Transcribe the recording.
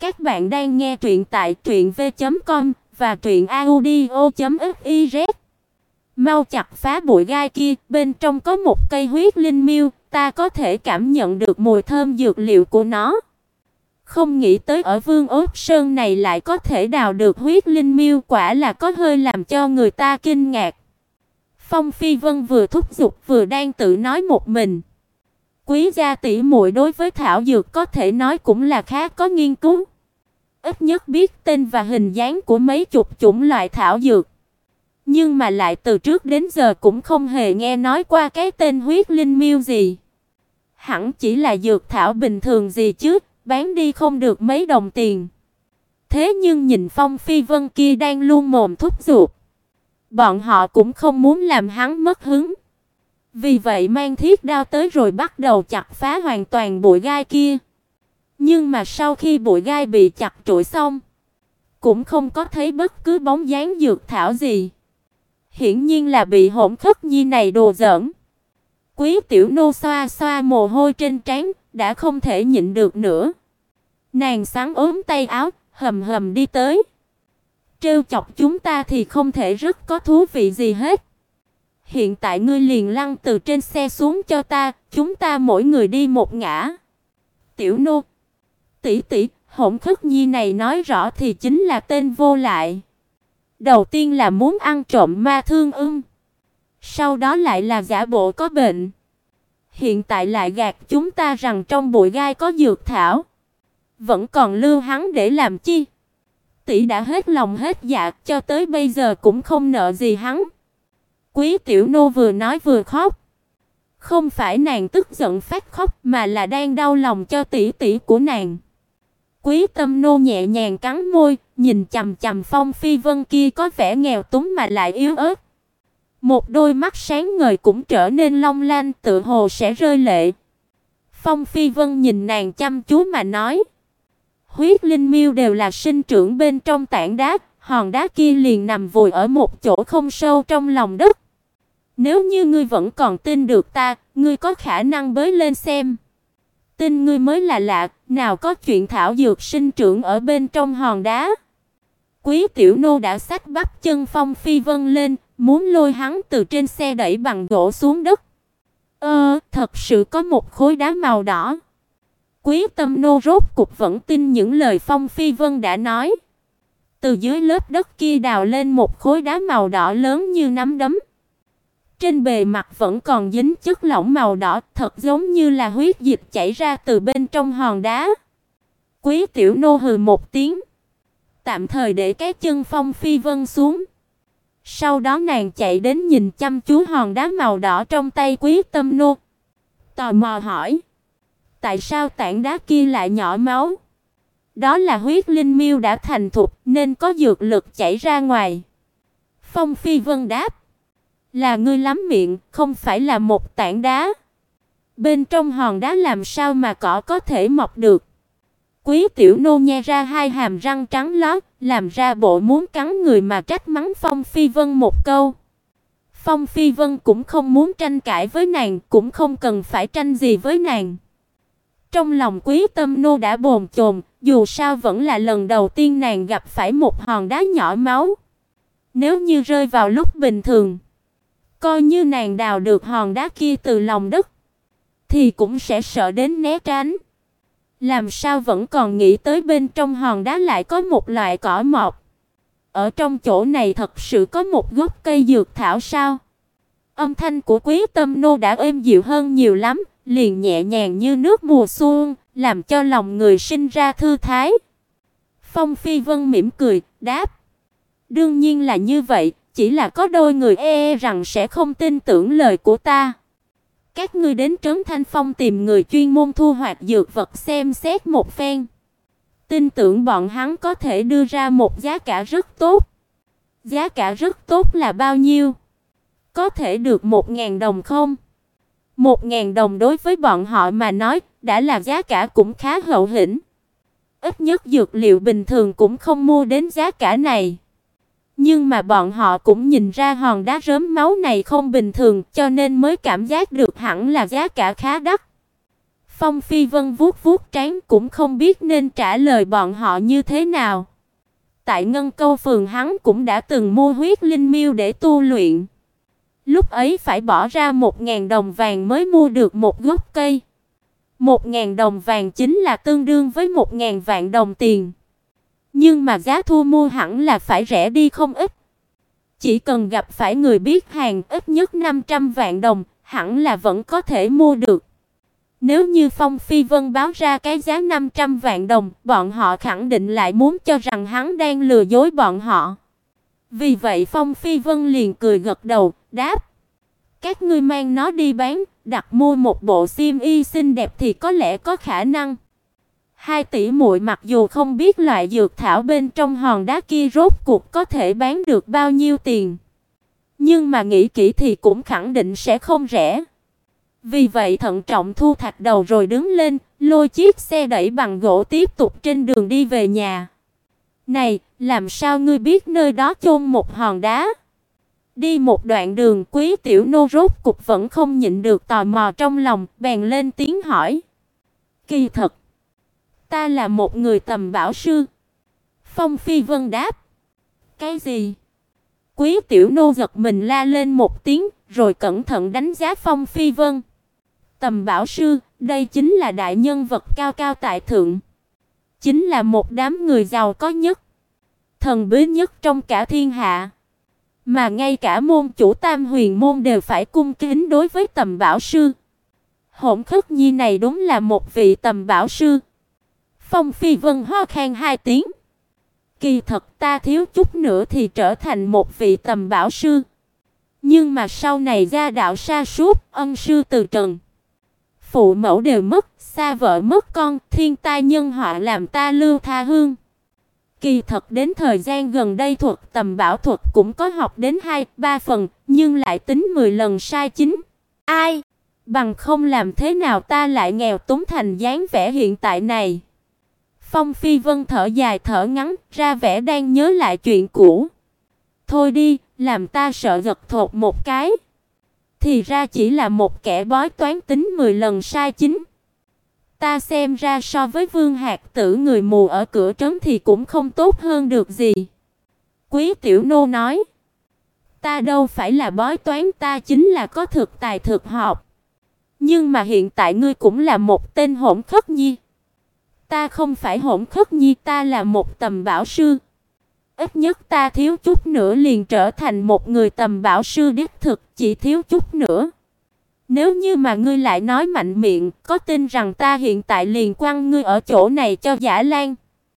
Các bạn đang nghe truyện tại truyệnv.com và truyệnaudio.fiz. Mau chặt phá bụi gai kia, bên trong có một cây huyết linh miêu, ta có thể cảm nhận được mùi thơm dược liệu của nó. Không nghĩ tới ở Vương Ốc Sơn này lại có thể đào được huyết linh miêu, quả là có hơi làm cho người ta kinh ngạc. Phong Phi Vân vừa thúc giục vừa đang tự nói một mình. Quý gia tỷ muội đối với thảo dược có thể nói cũng là khá có nghiên cứu. Ít nhất biết tên và hình dáng của mấy chục chủng loại thảo dược. Nhưng mà lại từ trước đến giờ cũng không hề nghe nói qua cái tên huyết linh miêu gì. Hẳn chỉ là dược thảo bình thường gì chứ, bán đi không được mấy đồng tiền. Thế nhưng nhìn Phong Phi Vân kia đang luôn mồm thúc giục, bọn họ cũng không muốn làm hắn mất hứng. Vì vậy mang thiết đao tới rồi bắt đầu chặt phá hoàn toàn bụi gai kia. Nhưng mà sau khi bụi gai bị chặt trụi xong, cũng không có thấy bất cứ bóng dáng dược thảo gì. Hiển nhiên là bị hỗn khất nhi này đồ giỡn. Quý tiểu nô xoa xoa mồ hôi trên trán, đã không thể nhịn được nữa. Nàng sáng ốm tay áo, hầm hầm đi tới. Trêu chọc chúng ta thì không thể rất có thú vị gì hết. Hiện tại ngươi liền lăn từ trên xe xuống cho ta, chúng ta mỗi người đi một ngã. Tiểu nô, tỷ tỷ, Hỗn Khất Nhi này nói rõ thì chính là tên vô lại. Đầu tiên là muốn ăn trộm ma thương ưng, sau đó lại là giả bộ có bệnh. Hiện tại lại gạt chúng ta rằng trong bụi gai có dược thảo, vẫn còn lưu hắn để làm chi? Tỷ đã hết lòng hết dạ, cho tới bây giờ cũng không nợ gì hắn. Quý tiểu nô vừa nói vừa khóc. Không phải nàng tức giận phát khóc mà là đang đau lòng cho tỷ tỷ của nàng. Quý Tâm nô nhẹ nhàng cắn môi, nhìn chằm chằm Phong Phi Vân kia có vẻ nghèo túng mà lại yếu ớt. Một đôi mắt sáng ngời cũng trở nên long lanh, tự hồ sẽ rơi lệ. Phong Phi Vân nhìn nàng chăm chú mà nói: "Huyết linh miêu đều là sinh trưởng bên trong tảng đá, hòn đá kia liền nằm vùi ở một chỗ không sâu trong lòng đất. Nếu như ngươi vẫn còn tin được ta, ngươi có khả năng bới lên xem." Tin ngươi mới là lạ, nào có chuyện thảo dược sinh trưởng ở bên trong hòn đá. Quý tiểu nô đã xách bắp chân Phong Phi Vân lên, muốn lôi hắn từ trên xe đẩy bằng gỗ xuống đất. Ơ, thật sự có một khối đá màu đỏ. Quý Tâm nô rốt cục vẫn tin những lời Phong Phi Vân đã nói. Từ dưới lớp đất kia đào lên một khối đá màu đỏ lớn như nắm đấm. Trên bề mặt vẫn còn dính chất lỏng màu đỏ, thật giống như là huyết dịch chảy ra từ bên trong hòn đá. Quý tiểu nô hừ một tiếng, tạm thời để cái chân Phong Phi Vân xuống. Sau đó nàng chạy đến nhìn chăm chú hòn đá màu đỏ trong tay Quý Tâm nô. Tò mò hỏi: "Tại sao tảng đá kia lại nhỏ máu?" Đó là huyết linh miêu đã thành thục nên có dược lực chảy ra ngoài. Phong Phi Vân đáp: là ngươi lắm miệng, không phải là một tảng đá. Bên trong hòn đá làm sao mà cỏ có thể mọc được? Quý tiểu nô nhe ra hai hàm răng trắng lót, làm ra bộ muốn cắn người mà trách mắng Phong Phi Vân một câu. Phong Phi Vân cũng không muốn tranh cãi với nàng, cũng không cần phải tranh gì với nàng. Trong lòng Quý Tâm nô đã bồn chồn, dù sao vẫn là lần đầu tiên nàng gặp phải một hòn đá nhỏ máu. Nếu như rơi vào lúc bình thường, Coi như nàng đào được hòn đá kia từ lòng đất, thì cũng sẽ sợ đến né tránh. Làm sao vẫn còn nghĩ tới bên trong hòn đá lại có một loại cỏ mọc. Ở trong chỗ này thật sự có một gốc cây dược thảo sao? Âm thanh của Quý Tâm nô đã êm dịu hơn nhiều lắm, liền nhẹ nhàng như nước mùa xuân, làm cho lòng người sinh ra thư thái. Phong Phi Vân mỉm cười, đáp: "Đương nhiên là như vậy, chỉ là có đôi người e, e rằng sẽ không tin tưởng lời của ta. Các ngươi đến trấn Thanh Phong tìm người chuyên môn thu hoạch dược vật xem xét một phen. Tin tưởng bọn hắn có thể đưa ra một giá cả rất tốt. Giá cả rất tốt là bao nhiêu? Có thể được một ngàn đồng không? Một ngàn đồng đối với bọn họ mà nói, đã là giá cả cũng khá hậu hĩnh. Ít nhất dược liệu bình thường cũng không mua đến giá cả này. Nhưng mà bọn họ cũng nhìn ra hòn đá rớm máu này không bình thường, cho nên mới cảm giác được hẳn là giá cả khá đắt. Phong Phi Vân vuốt vuốt trán cũng không biết nên trả lời bọn họ như thế nào. Tại Ngân Câu phường hắn cũng đã từng mua huyết linh miêu để tu luyện. Lúc ấy phải bỏ ra một ngàn đồng vàng mới mua được một gốc cây. Một ngàn đồng vàng chính là tương đương với một ngàn vạn đồng tiền. Nhưng mà giá thu mua hẳn là phải rẻ đi không ít. Chỉ cần gặp phải người biết hàng ít nhất 500 vạn đồng, hẳn là vẫn có thể mua được. Nếu như Phong Phi Vân báo ra cái giá 500 vạn đồng, bọn họ khẳng định lại muốn cho rằng hắn đang lừa dối bọn họ. Vì vậy Phong Phi Vân liền cười gật đầu, đáp: "Các ngươi mang nó đi bán, đặt mua một bộ xiêm y xinh đẹp thì có lẽ có khả năng." Hai tỷ muội mặc dù không biết loại dược thảo bên trong hòn đá kia rốt cuộc có thể bán được bao nhiêu tiền, nhưng mà nghĩ kỹ thì cũng khẳng định sẽ không rẻ. Vì vậy thận trọng thu thạch đầu rồi đứng lên, lôi chiếc xe đẩy bằng gỗ tiếp tục trên đường đi về nhà. "Này, làm sao ngươi biết nơi đó chôn một hòn đá?" Đi một đoạn đường, Quý tiểu nô rốt cục vẫn không nhịn được tò mò trong lòng, bèn lên tiếng hỏi. "Kỳ thật, ta là một người tầm bảo sư." Phong Phi Vân đáp. "Cái gì?" Quý tiểu nô giật mình la lên một tiếng, rồi cẩn thận đánh giá Phong Phi Vân. Tầm bảo sư, đây chính là đại nhân vật cao cao tại thượng, chính là một đám người giàu có nhất, thần bí nhất trong cả thiên hạ. Mà ngay cả môn chủ Tam Huyền môn đều phải cung kính đối với Tầm Bảo sư. Hỗn Khất Nhi này đúng là một vị Tầm Bảo sư. Phong Phi Vân ho khan hai tiếng. Kỳ thật ta thiếu chút nữa thì trở thành một vị Tầm Bảo sư. Nhưng mà sau này gia đạo sa sút, ân sư từ trần phụ mẫu đều mất, xa vợ mất con, thiên tai nhân họa làm ta lưu tha hương. Kỳ thật đến thời gian gần đây thuật tầm bảo thuật cũng có học đến 2, 3 phần, nhưng lại tính 10 lần sai chính. Ai? Bằng không làm thế nào ta lại nghèo túng thành dáng vẻ hiện tại này. Phong Phi Vân thở dài thở ngắn, ra vẻ đang nhớ lại chuyện cũ. Thôi đi, làm ta sợ gật thột một cái. Thì ra chỉ là một kẻ bói toán tính 10 lần sai chính. Ta xem ra so với Vương Hạc Tử người mù ở cửa trấn thì cũng không tốt hơn được gì. Quý Tiểu Nô nói, ta đâu phải là bói toán, ta chính là có thực tài thực học. Nhưng mà hiện tại ngươi cũng là một tên hỗn khất nhi. Ta không phải hỗn khất nhi, ta là một tầm bảo sư. Ít nhất ta thiếu chút nữa liền trở thành một người tầm bảo sư đích thực, chỉ thiếu chút nữa. Nếu như mà ngươi lại nói mạnh miệng, có tin rằng ta hiện tại liền quăng ngươi ở chỗ này cho giả lan.